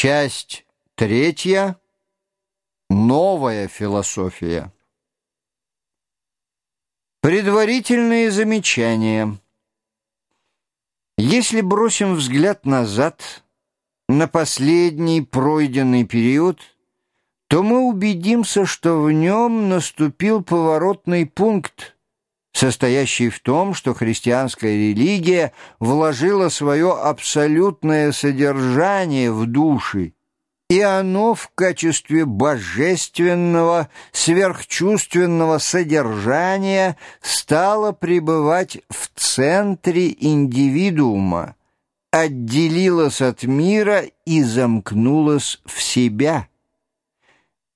Часть третья. Новая философия. Предварительные замечания. Если бросим взгляд назад на последний пройденный период, то мы убедимся, что в нем наступил поворотный пункт, состоящий в том, что христианская религия вложила свое абсолютное содержание в души, и оно в качестве божественного, сверхчувственного содержания стало пребывать в центре индивидуума, отделилось от мира и замкнулось в себя.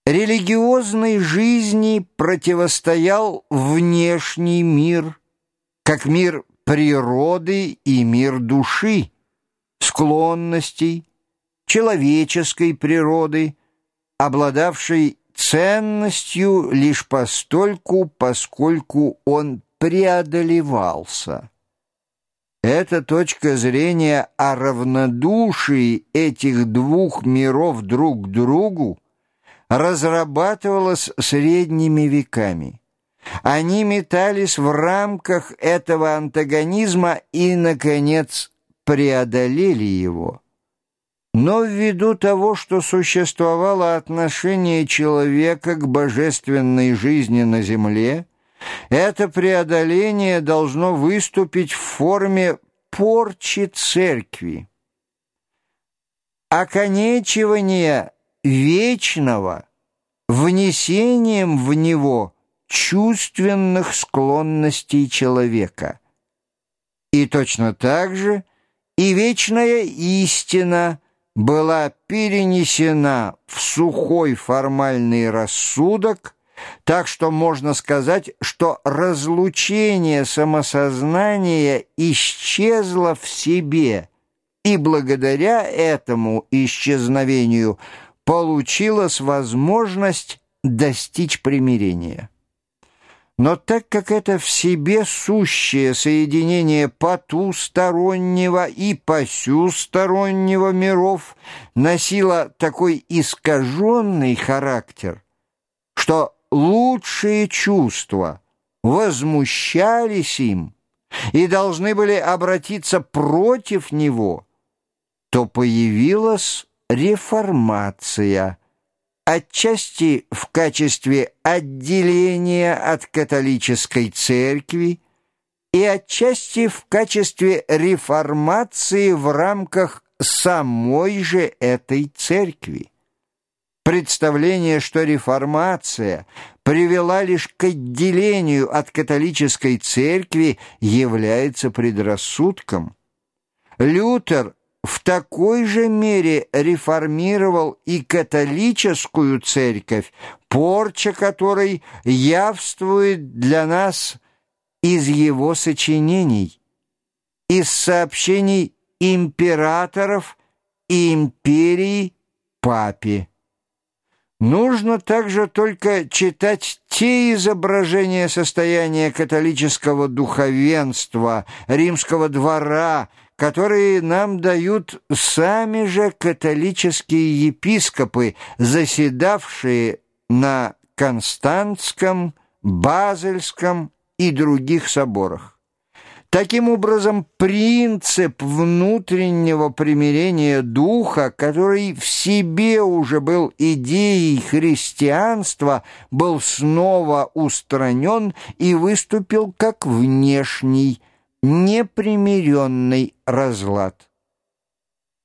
Религиозной жизни противостоял внешний мир, как мир природы и мир души, склонностей, человеческой природы, обладавшей ценностью лишь постольку, поскольку он преодолевался. Эта точка зрения о равнодушии этих двух миров друг к другу разрабатывалась средними веками. Они метались в рамках этого антагонизма и, наконец, преодолели его. Но ввиду того, что существовало отношение человека к божественной жизни на земле, это преодоление должно выступить в форме порчи церкви. Оконечивание вечного внесением в него чувственных склонностей человека. И точно так же и вечная истина была перенесена в сухой формальный рассудок, так что можно сказать, что разлучение самосознания исчезло в себе, и благодаря этому исчезновению – получилась возможность достичь примирения. Но так как это в себе сущее соединение потустороннего и посюстороннего миров носило такой искаженный характер, что лучшие чувства возмущались им и должны были обратиться против него, то появилась реформация, отчасти в качестве отделения от католической церкви и отчасти в качестве реформации в рамках самой же этой церкви. Представление, что реформация привела лишь к отделению от католической церкви, является предрассудком. Лютер в такой же мере реформировал и католическую церковь, порча которой явствует для нас из его сочинений, из сообщений императоров и империи папе. Нужно также только читать те изображения состояния католического духовенства, римского двора, которые нам дают сами же католические епископы, заседавшие на Константском, Базельском и других соборах. Таким образом, принцип внутреннего примирения духа, который в себе уже был идеей христианства, был снова устранен и выступил как внешний непримиренный разлад.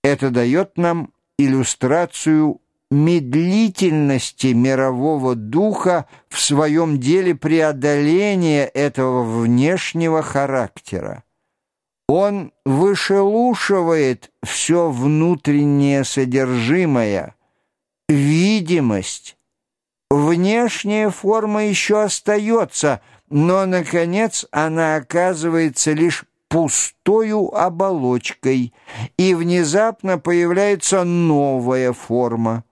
Это дает нам иллюстрацию медлительности мирового духа в своем деле преодоления этого внешнего характера. Он вышелушивает все внутреннее содержимое, видимость. Внешняя форма еще остается – но, наконец, она оказывается лишь пустою оболочкой, и внезапно появляется новая форма.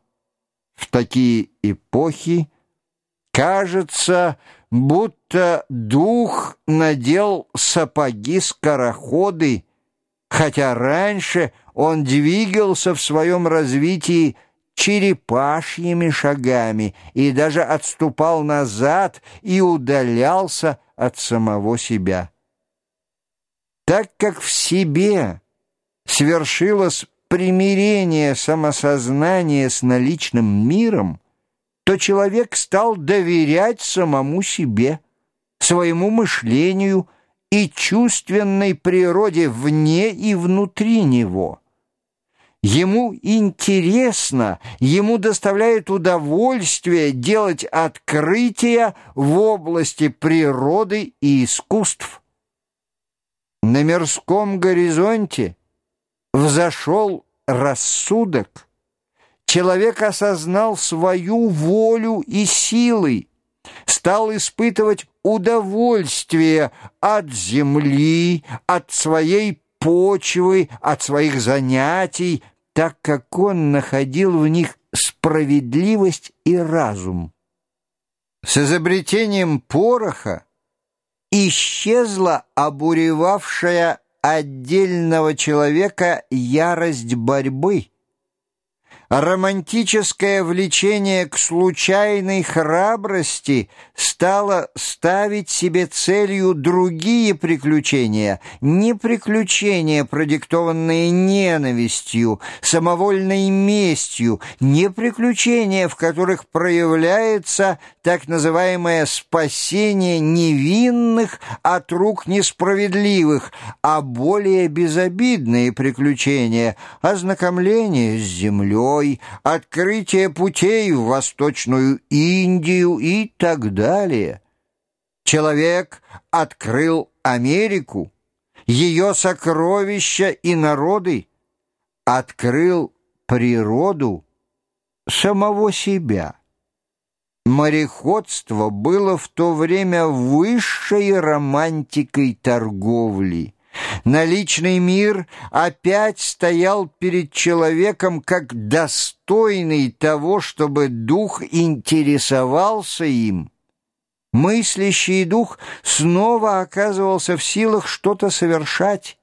В такие эпохи кажется, будто дух надел сапоги-скороходы, хотя раньше он двигался в своем развитии черепашьими шагами и даже отступал назад и удалялся от самого себя. Так как в себе свершилось примирение самосознания с наличным миром, то человек стал доверять самому себе, своему мышлению и чувственной природе вне и внутри него. Ему интересно, ему доставляет удовольствие делать открытия в области природы и искусств. На мирском горизонте взошел рассудок. Человек осознал свою волю и силы, стал испытывать удовольствие от земли, от своей почвы, от своих занятий, так как он находил в них справедливость и разум. С изобретением пороха исчезла обуревавшая отдельного человека ярость борьбы, романтическое влечение к случайной храбрости стало ставить себе целью другие приключения, не приключения, продиктованные ненавистью, самовольной местью, не приключения, в которых проявляется так называемое спасение невинных от рук несправедливых, а более безобидные приключения, ознакомление с землей, землей, открытие путей в Восточную Индию и так далее. Человек открыл Америку, ее сокровища и народы, открыл природу самого себя. Мореходство было в то время высшей романтикой торговли. Наличный мир опять стоял перед человеком как достойный того, чтобы дух интересовался им. Мыслящий дух снова оказывался в силах что-то совершать.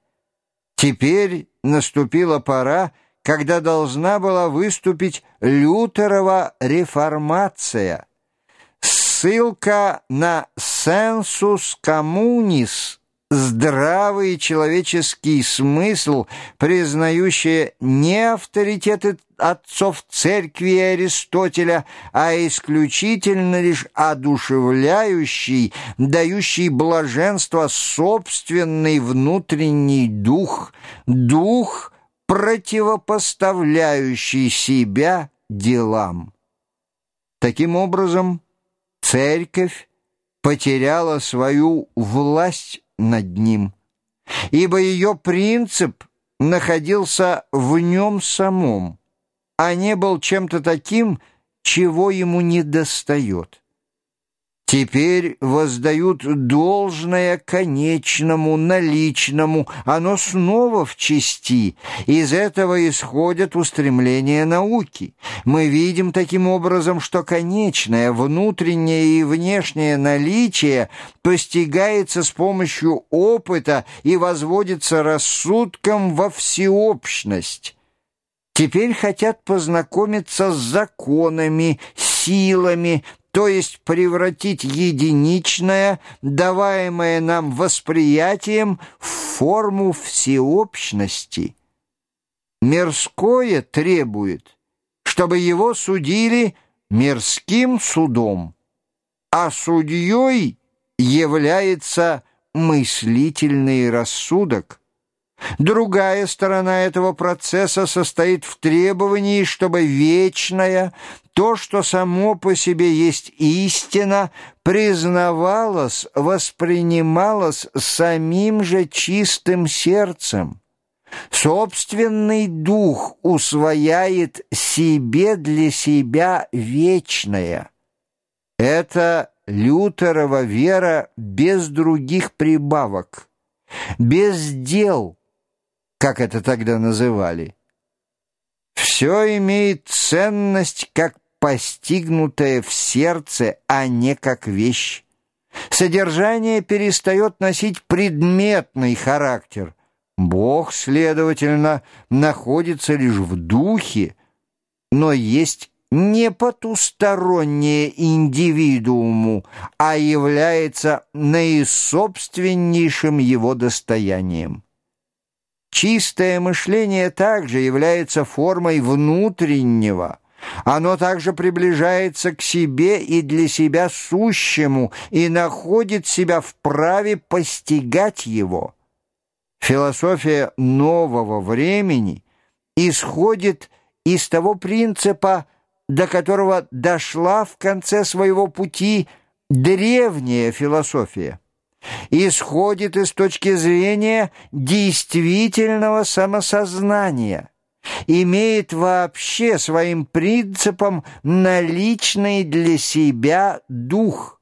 Теперь наступила пора, когда должна была выступить Лютерова реформация. Ссылка на «сенсус коммунис» здравый человеческий смысл, признающий не авторитеты отцов церкви и Аристотеля, а исключительно лишь одушевляющий, дающий блаженство собственный внутренний дух, дух, противопоставляющий себя делам. Таким образом, церковь потеряла свою власть над ним, ибо ее принцип находился в нем самом, а не был чем-то таким, чего ему недостает. Теперь воздают должное конечному, наличному, оно снова в части. Из этого исходят устремления науки. Мы видим таким образом, что конечное, внутреннее и внешнее наличие постигается с помощью опыта и возводится рассудком во всеобщность. Теперь хотят познакомиться с законами, силами, то есть превратить единичное, даваемое нам восприятием, в форму всеобщности. Мирское требует, чтобы его судили мирским судом, а судьей является мыслительный рассудок. Другая сторона этого процесса состоит в требовании, чтобы вечное, то, что само по себе есть истина, признавалось, воспринималось самим же чистым сердцем. Собственный дух усвояет себе для себя вечное. Это Лютерова вера без других прибавок, без дел – как это тогда называли. Все имеет ценность как постигнутое в сердце, а не как вещь. Содержание перестает носить предметный характер. Бог, следовательно, находится лишь в духе, но есть не потустороннее индивидууму, а является наисобственнейшим его достоянием. Чистое мышление также является формой внутреннего. Оно также приближается к себе и для себя сущему и находит себя в праве постигать его. Философия нового времени исходит из того принципа, до которого дошла в конце своего пути древняя философия исходит из точки зрения действительного самосознания, имеет вообще своим принципом наличный для себя дух –